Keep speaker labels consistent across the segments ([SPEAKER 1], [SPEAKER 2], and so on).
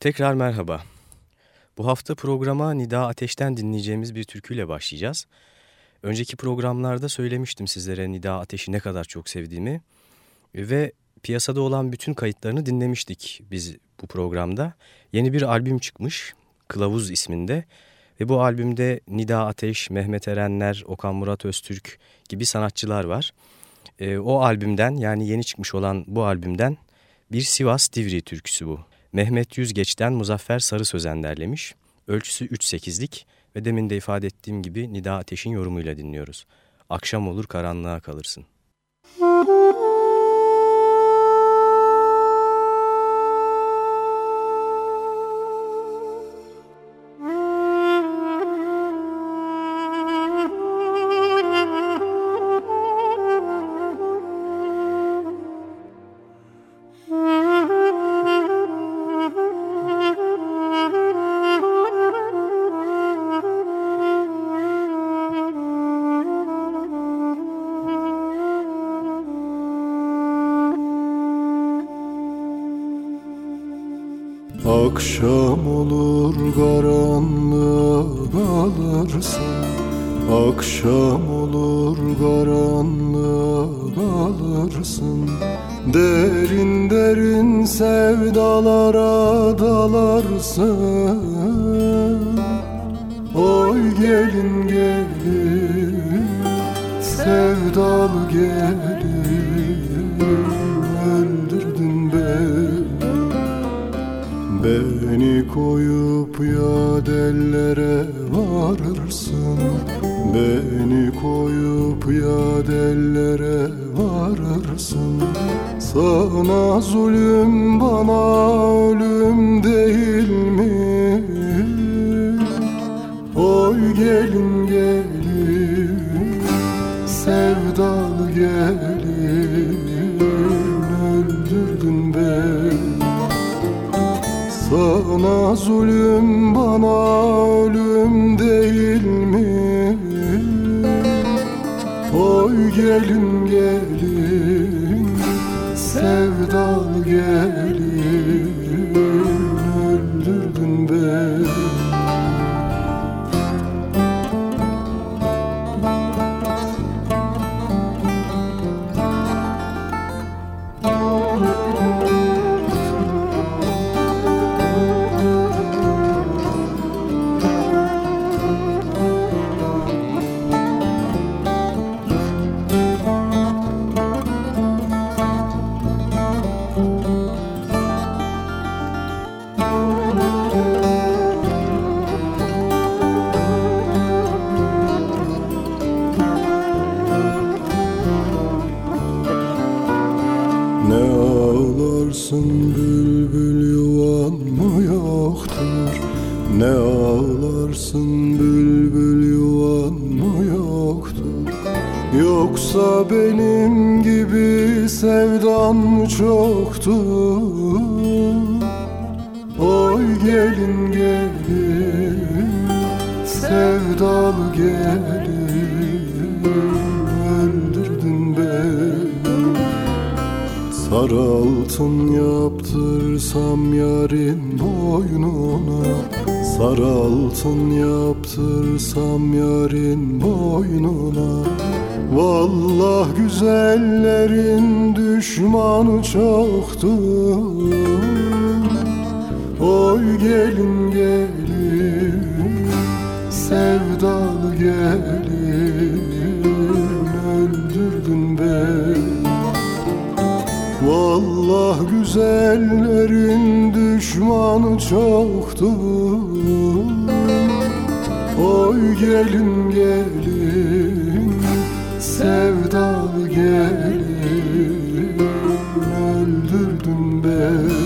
[SPEAKER 1] Tekrar merhaba. Bu hafta programa Nida Ateş'ten dinleyeceğimiz bir türküyle başlayacağız. Önceki programlarda söylemiştim sizlere Nida Ateş'i ne kadar çok sevdiğimi ve piyasada olan bütün kayıtlarını dinlemiştik biz bu programda. Yeni bir albüm çıkmış Kılavuz isminde ve bu albümde Nida Ateş, Mehmet Erenler, Okan Murat Öztürk gibi sanatçılar var. E, o albümden yani yeni çıkmış olan bu albümden bir Sivas Divri türküsü bu. Mehmet Yüzgeç'ten Muzaffer Sarı Sözen derlemiş. Ölçüsü 3-8'lik ve demin de ifade ettiğim gibi Nida Ateş'in yorumuyla dinliyoruz. Akşam olur karanlığa kalırsın. Müzik
[SPEAKER 2] gelin gelin sevdalı gelin Öldürdün beni. Beni koyup ya dellere varırsın. Beni koyup ya dellere varırsın. Sana zulüm bana ölüm değil mi? Gelin gelin. Sevdalı gelin. Öldürdün beni. Sana zulüm bana ölüm değil mi? Oy gelin gelin. Sevdal gelin Ağlasın bülbül yuvan mı yoktur Ne ağlarsın bülbül yuvan mı yoktur Yoksa benim gibi sevdan mı çoktur? Kar altın yaptırsam yarın boynuna. Sar altın yaptırsam yarın boynuna. Vallah güzellerin düşmanı çoktur Oy gelin gelin sevdalı gel Allah güzellerin düşmanı çoktur. Oy gelin gelin sevdalı gelin. Öldürdün beni.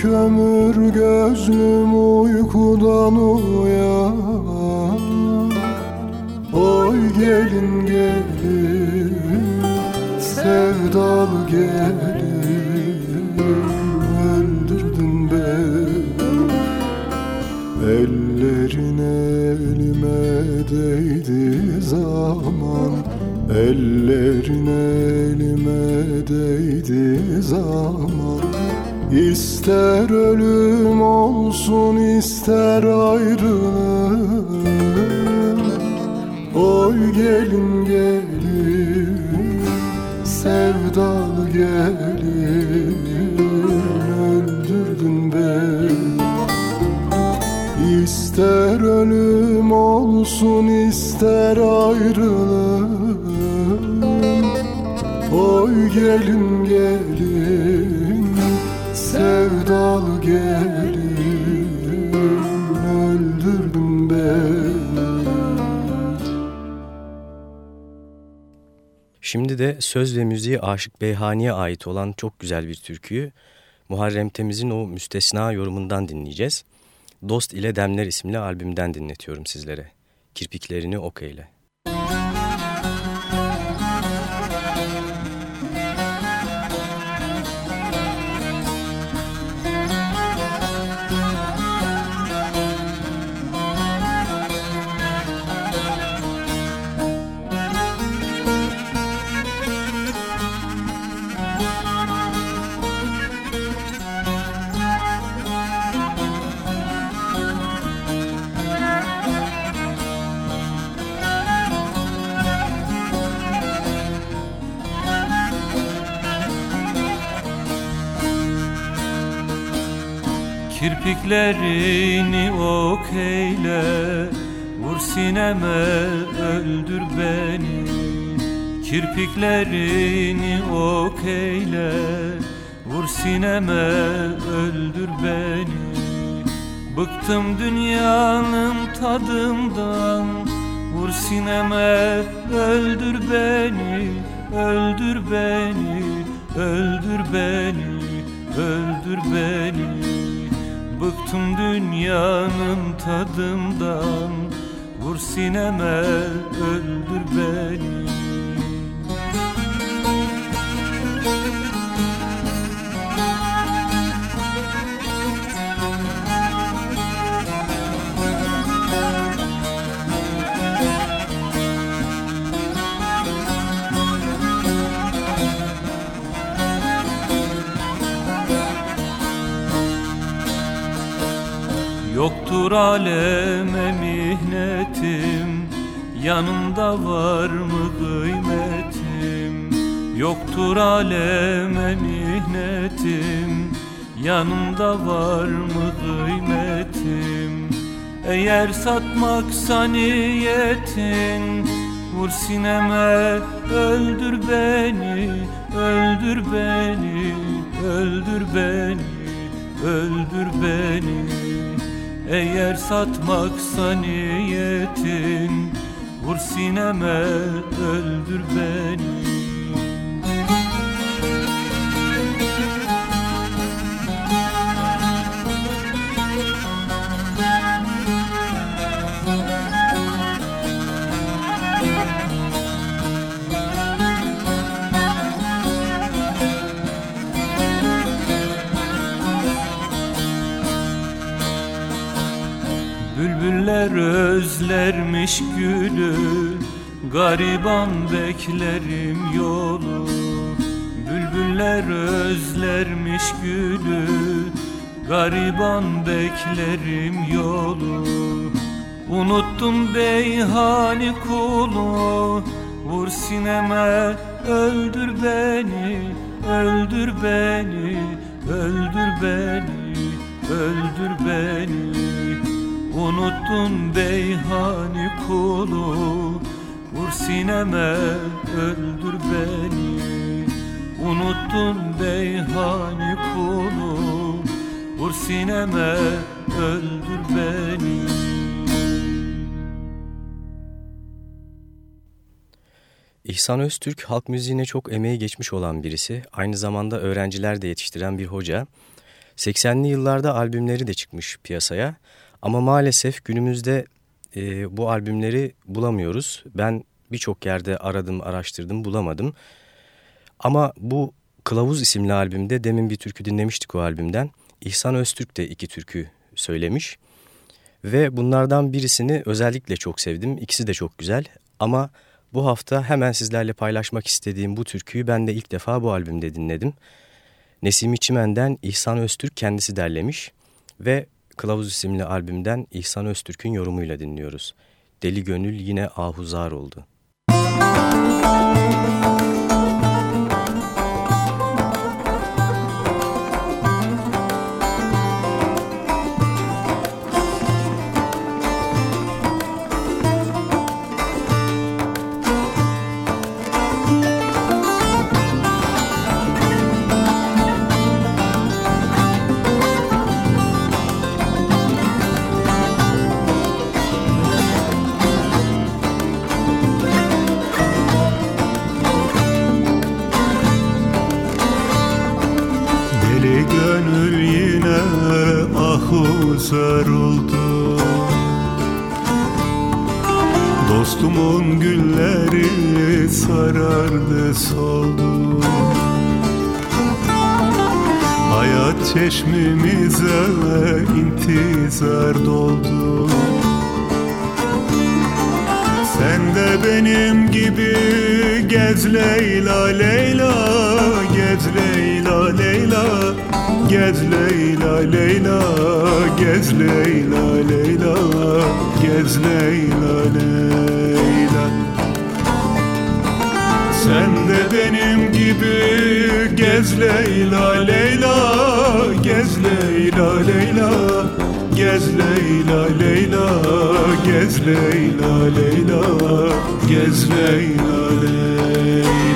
[SPEAKER 2] Kömür Oy gelin gelin sevdalı gelin Öldürdün beni
[SPEAKER 1] Şimdi de söz ve müziği Aşık Beyhani'ye ait olan çok güzel bir türküyü Muharrem Temiz'in o müstesna yorumundan dinleyeceğiz. Dost ile Demler isimli albümden dinletiyorum sizlere. Kirpiklerini ok.
[SPEAKER 3] Kirpiklerini ok eyle. Vur sineme öldür beni. Kirpiklerini ok eyle. Vur sineme öldür beni. Bıktım dünyanın tadından. Vur sineme öldür beni. Öldür beni Öldür beni Öldür beni Bıktım dünyanın tadından. Vur sineme öldür beni Yoktur aleme mihnetim Yanında var mı kıymetim? Yoktur aleme mihnetim Yanında var mı kıymetim? Eğer satmaksa niyetin Vur sineme öldür beni Öldür beni Öldür beni Öldür beni eğer satmaksa niyetin Vur sineme öldür beni Bülbüller özlermiş gülü Gariban beklerim yolu. Bülbüller özlermiş gülü Gariban beklerim yolu. Unuttum beyhani kulu Vur sineme öldür beni Öldür beni Öldür beni Öldür beni Unuttun beyhani kulu Vur sineme öldür beni Unuttun beyhani kulu Vur sineme öldür beni
[SPEAKER 1] İhsan Öztürk halk müziğine çok emeği geçmiş olan birisi, aynı zamanda öğrenciler de yetiştiren bir hoca. 80'li yıllarda albümleri de çıkmış piyasaya. Ama maalesef günümüzde e, bu albümleri bulamıyoruz. Ben birçok yerde aradım, araştırdım, bulamadım. Ama bu Kılavuz isimli albümde demin bir türkü dinlemiştik o albümden. İhsan Öztürk de iki türkü söylemiş. Ve bunlardan birisini özellikle çok sevdim. İkisi de çok güzel. Ama bu hafta hemen sizlerle paylaşmak istediğim bu türküyü ben de ilk defa bu albümde dinledim. Nesim Çimen'den İhsan Öztürk kendisi derlemiş ve Kılavuz isimli albümden İhsan Öztürk'ün yorumuyla dinliyoruz. Deli Gönül yine ahuzar oldu.
[SPEAKER 4] ley.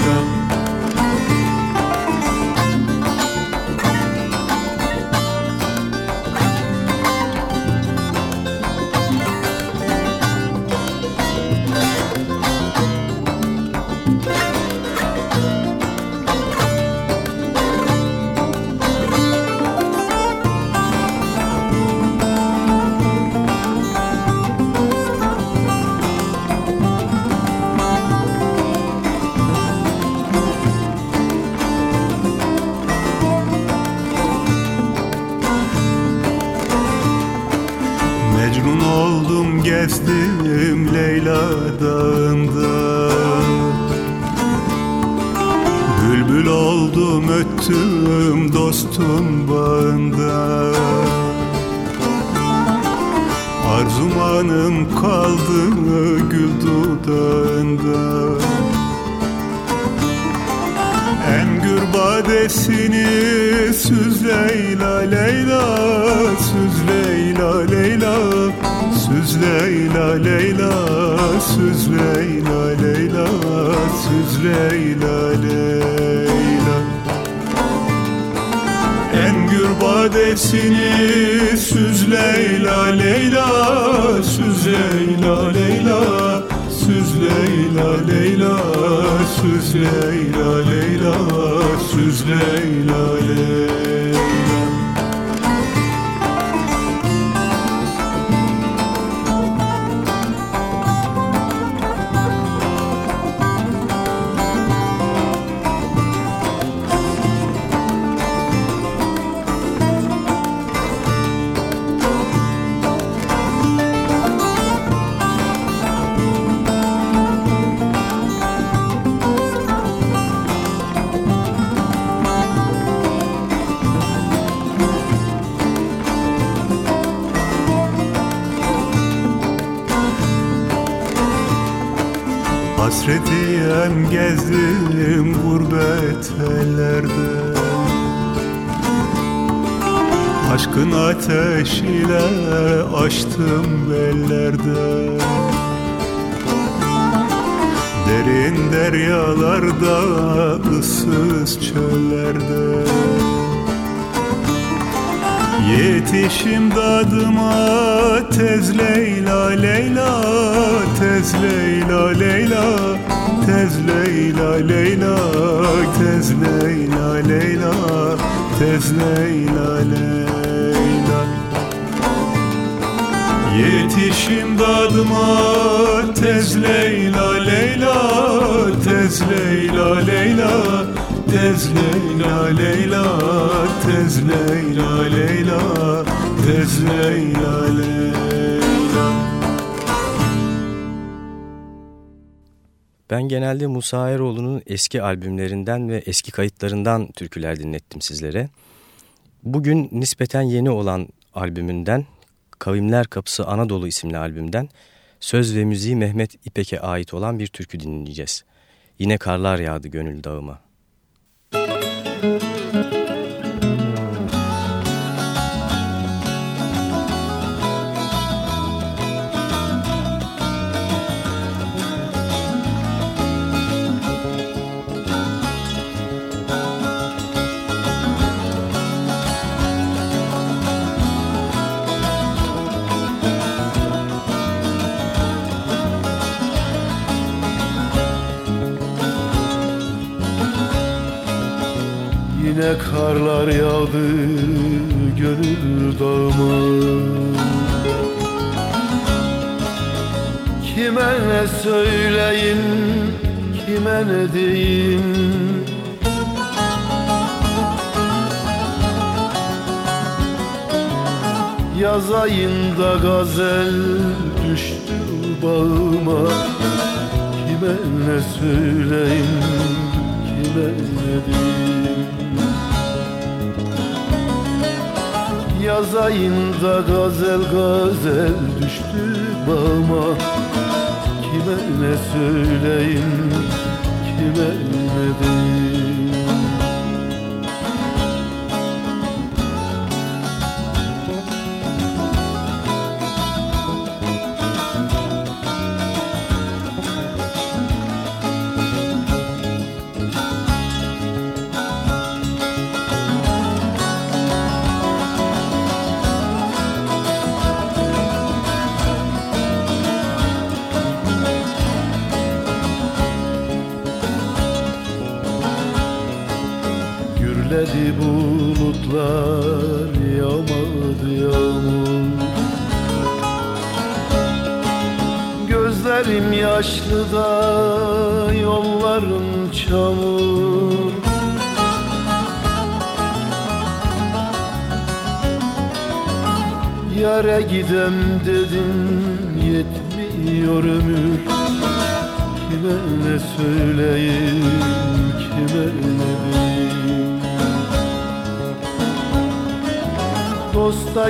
[SPEAKER 4] Leyla Leyla Leyla Leyla Tez Leyla Leyla
[SPEAKER 1] Ben genelde Musa Eroğlu'nun eski albümlerinden ve eski kayıtlarından türküler dinlettim sizlere. Bugün nispeten yeni olan albümünden Kavimler Kapısı Anadolu isimli albümden söz ve müziği Mehmet İpek'e ait olan bir türkü dinleyeceğiz. Yine karlar yağdı gönül dağıma.
[SPEAKER 5] Yine karlar yağdı gönül dağıma. Kime ne söyleyin, kime ne deyin? Yaz ayında gazel düştü bağıma. Kime ne söyleyeyim, kime ne diyeyim Yaz ayında gazel gazel düştü bağıma. Kime ne söyleyeyim, kime ne diyeyim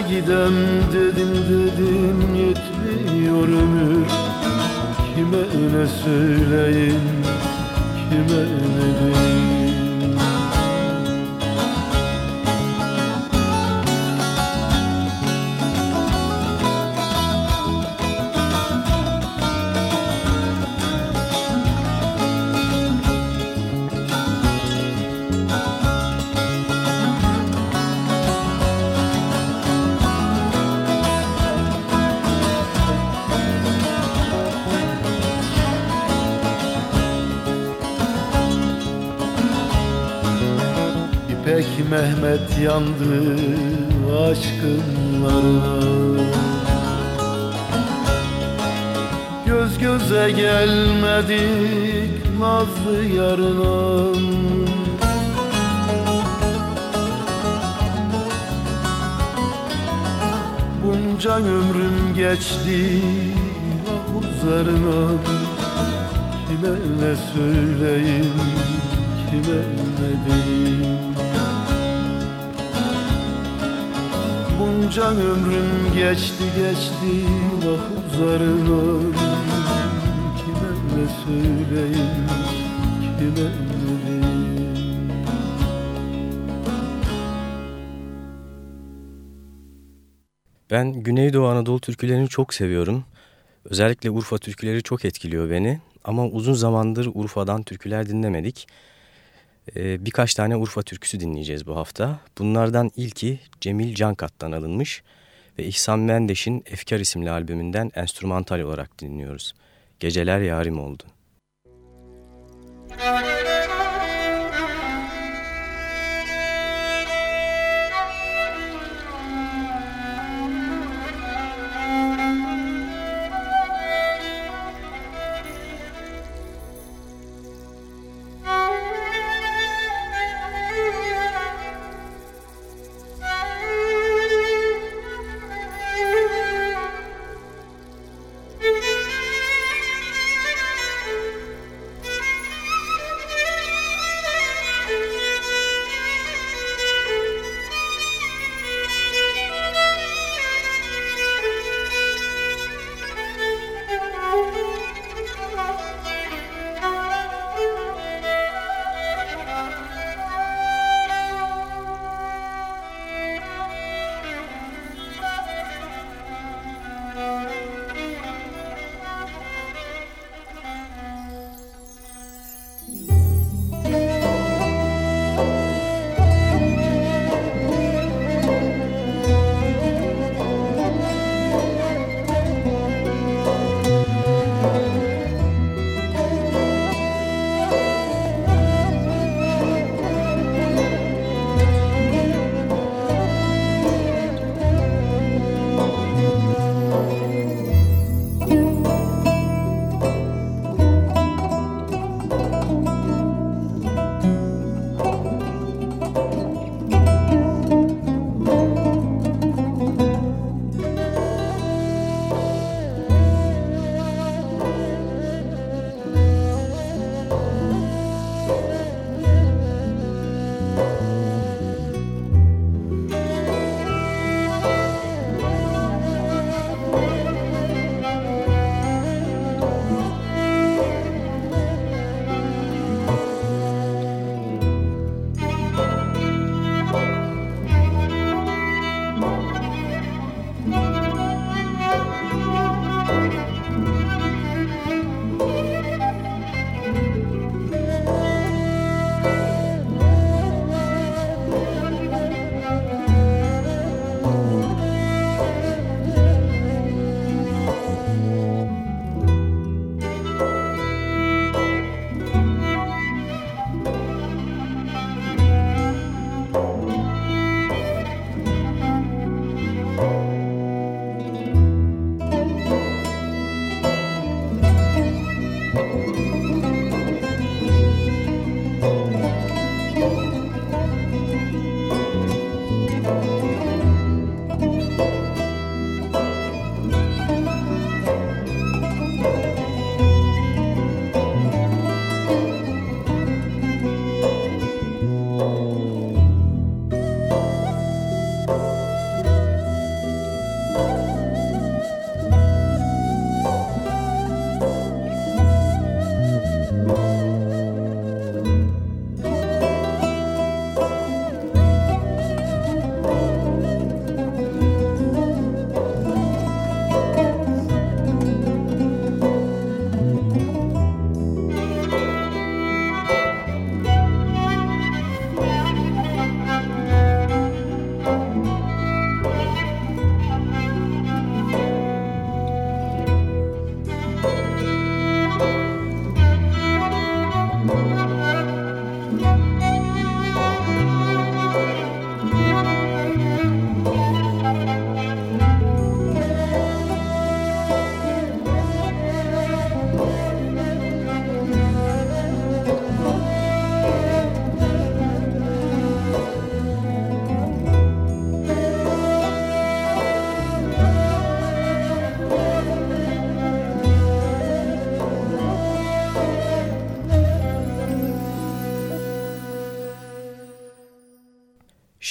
[SPEAKER 5] gidem Mehmet yandı aşkınlarına Göz göze gelmedik nazlı yarına. Bunca ömrüm geçti ah üzerine Kime ne söyleyeyim, kime ne diyeyim Bunca ömrüm geçti geçti vah üzerine Kime ne söyleyeyim, kime ne
[SPEAKER 1] Ben Güneydoğu Anadolu türkülerini çok seviyorum. Özellikle Urfa türküleri çok etkiliyor beni. Ama uzun zamandır Urfa'dan türküler dinlemedik. Ee, birkaç tane Urfa türküsü dinleyeceğiz bu hafta. Bunlardan ilki Cemil Cankat'tan alınmış ve İhsan Mendeş'in Efkar isimli albümünden enstrümantal olarak dinliyoruz. Geceler Yarim Oldu.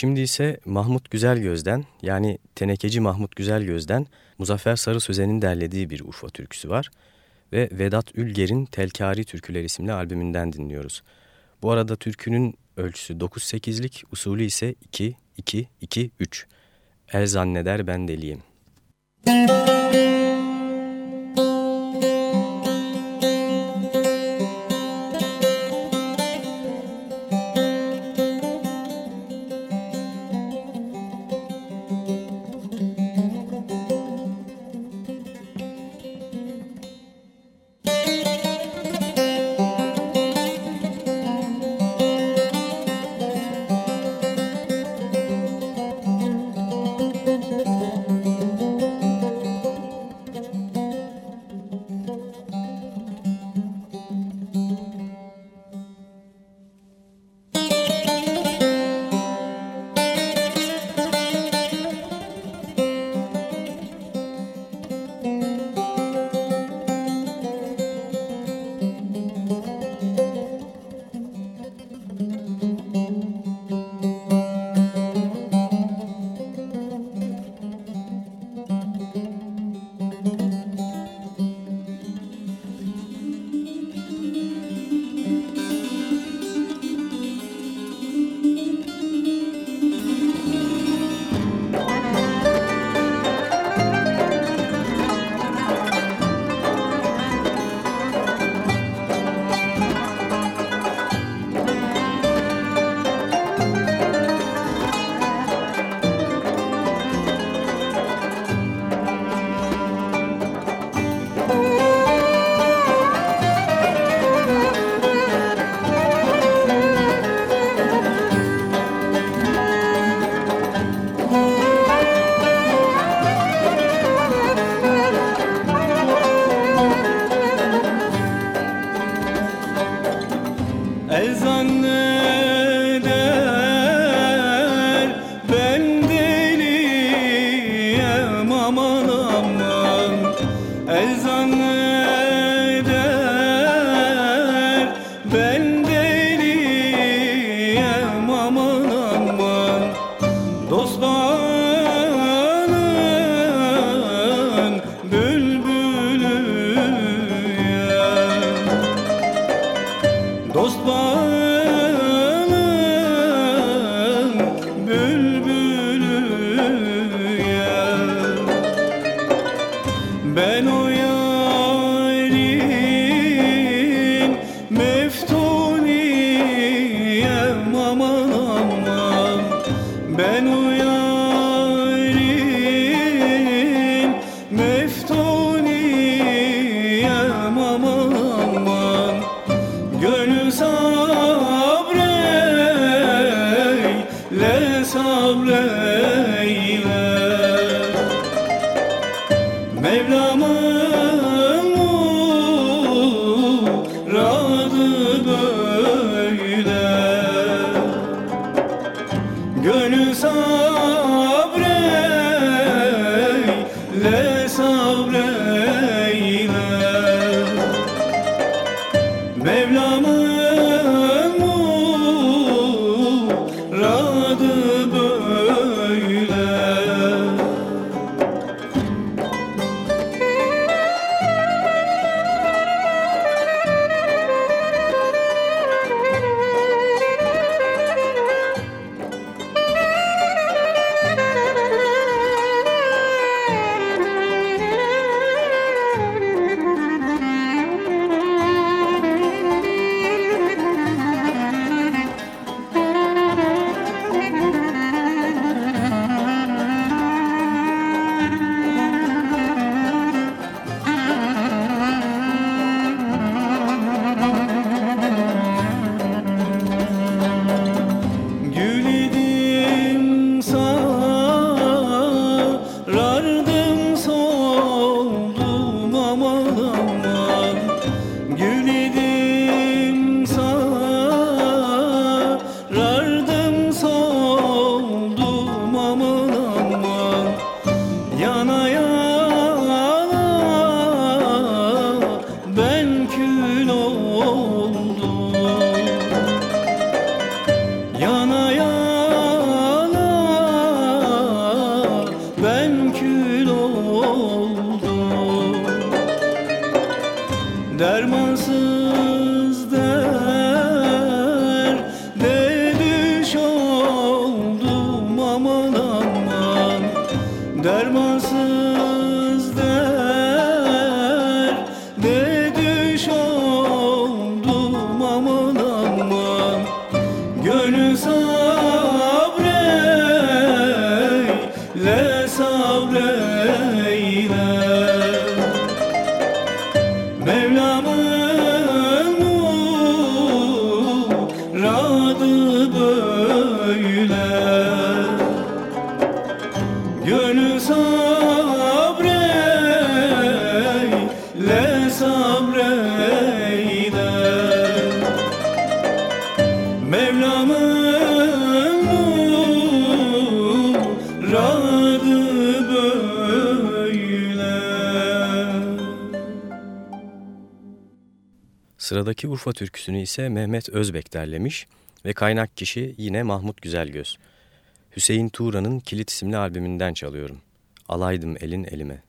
[SPEAKER 1] Şimdi ise Mahmut Güzelgöz'den yani Tenekeci Mahmut Güzelgöz'den Muzaffer Sarı Sözen'in derlediği bir Urfa türküsü var. Ve Vedat Ülger'in Telkari Türküler isimli albümünden dinliyoruz. Bu arada türkünün ölçüsü 9-8'lik, usulü ise 2-2-2-3. El zanneder ben deliyim. Müzik song.
[SPEAKER 3] Sıradaki Urfa türküsünü ise Mehmet Özbek derlemiş ve kaynak kişi yine Mahmut Güzelgöz. Hüseyin Tuğra'nın Kilit isimli albümünden çalıyorum. Alaydım elin elime.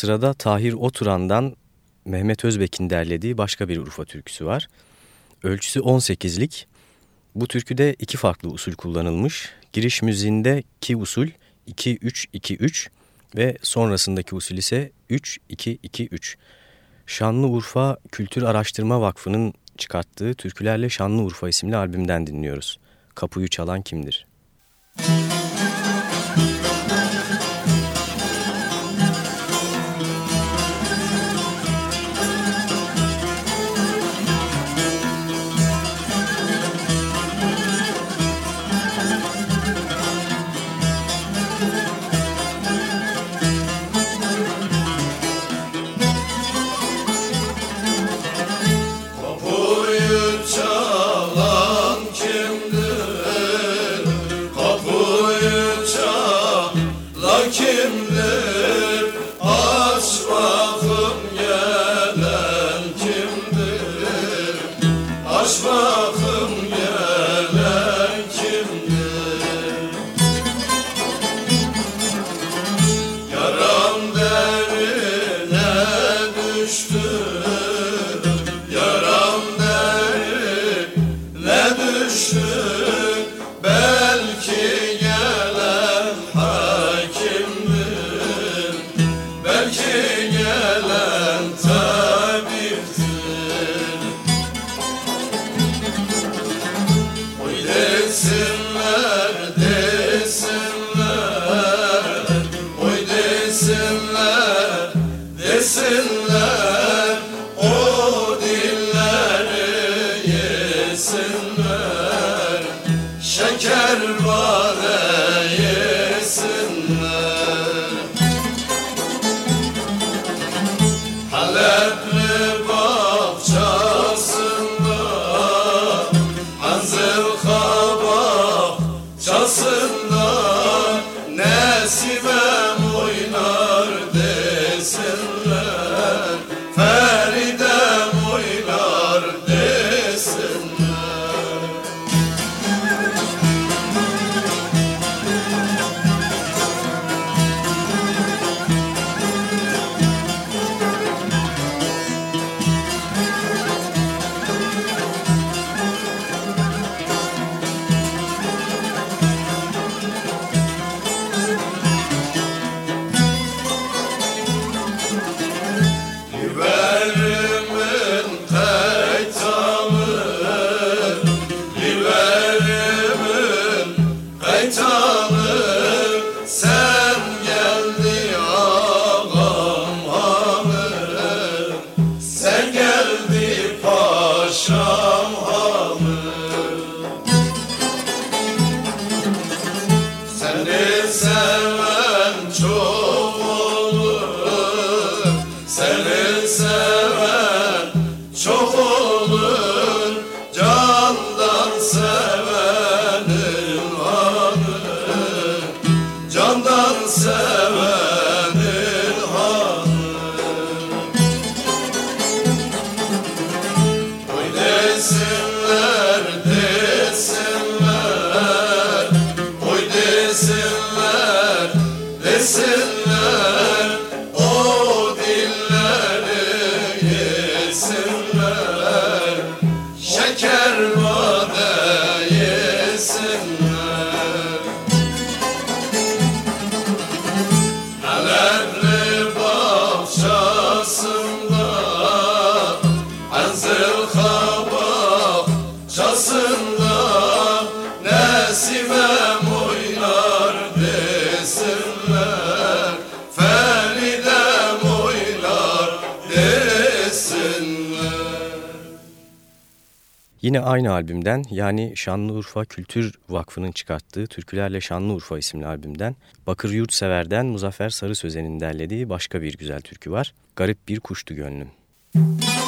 [SPEAKER 6] Sırada Tahir Oturan'dan Mehmet Özbek'in derlediği başka bir Urfa türküsü var. Ölçüsü 18'lik. Bu türküde iki farklı usul kullanılmış. Giriş müziğinde ki usul 2-3-2-3 ve sonrasındaki usul ise 3-2-2-3. Şanlıurfa Kültür Araştırma Vakfı'nın çıkarttığı Türkülerle Şanlıurfa isimli albümden dinliyoruz. Kapıyı çalan kimdir? Müzik hakimler. Yine aynı albümden yani Şanlıurfa Kültür Vakfı'nın çıkarttığı Türkülerle Şanlıurfa isimli albümden Bakır Yurtsever'den Muzaffer Sarı Sözen'in derlediği başka bir güzel türkü var. Garip bir kuştu gönlüm. Müzik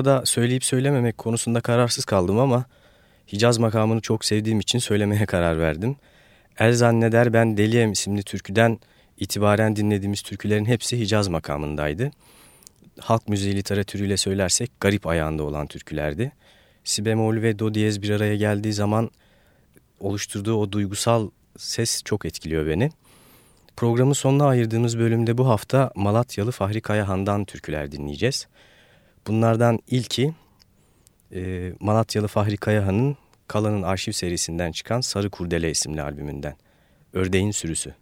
[SPEAKER 6] arada söyleyip söylememek konusunda kararsız kaldım ama Hicaz makamını çok sevdiğim için söylemeye karar verdim. El zanneder ben deliyem isimli türküden itibaren dinlediğimiz türkülerin hepsi Hicaz makamındaydı. Halk müziği literatürüyle söylersek garip ayağında olan türkülerdi. Si bemol ve do diyez bir araya geldiği zaman oluşturduğu o duygusal ses çok etkiliyor beni. Programın sonuna ayırdığımız bölümde bu hafta Malatyalı Fahri Kayahan'dan türküler dinleyeceğiz. Bunlardan ilki e, Malatyalı Fahri Kayahan'ın Kalan'ın arşiv serisinden çıkan Sarı Kurdele isimli albümünden. Ördeğin Sürüsü.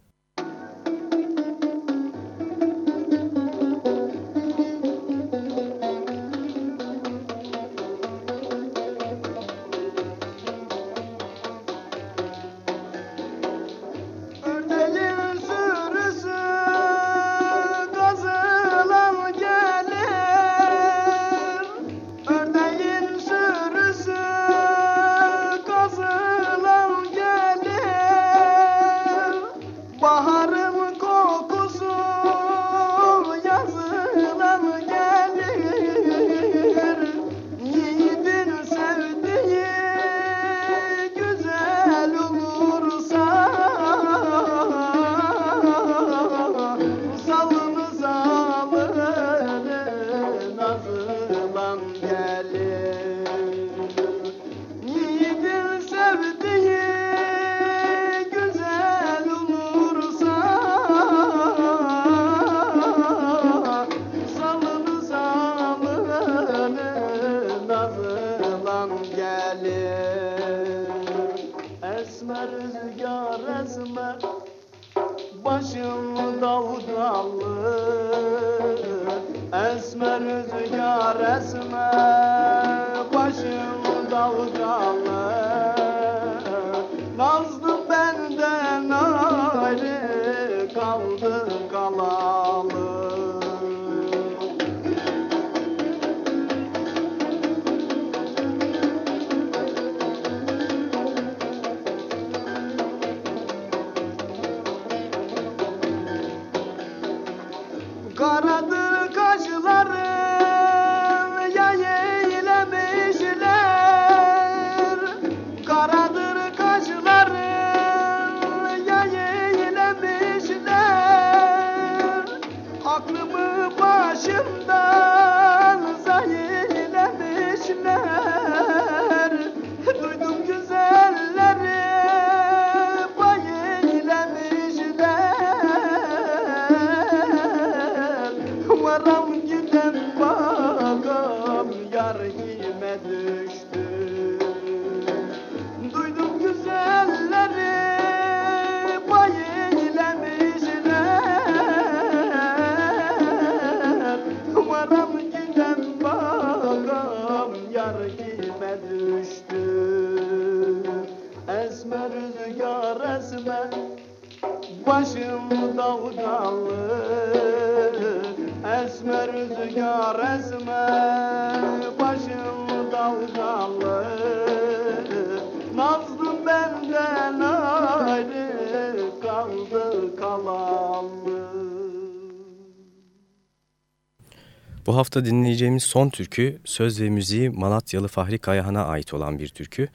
[SPEAKER 1] Hafta dinleyeceğimiz son türkü söz ve müziği Malatyalı Fahri Kayahan'a ait olan bir türkü.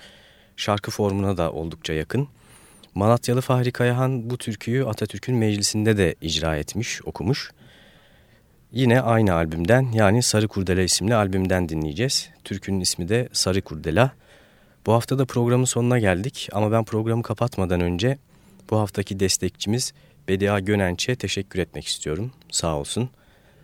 [SPEAKER 1] Şarkı formuna da oldukça yakın. Malatyalı Fahri Kayahan bu türküyü Atatürk'ün meclisinde de icra etmiş, okumuş. Yine aynı albümden yani Sarı Kurdela isimli albümden dinleyeceğiz. Türkünün ismi de Sarı Kurdela. Bu hafta da programın sonuna geldik ama ben programı kapatmadan önce bu haftaki destekçimiz Bedia Gönenç'e teşekkür etmek istiyorum. Sağ olsun.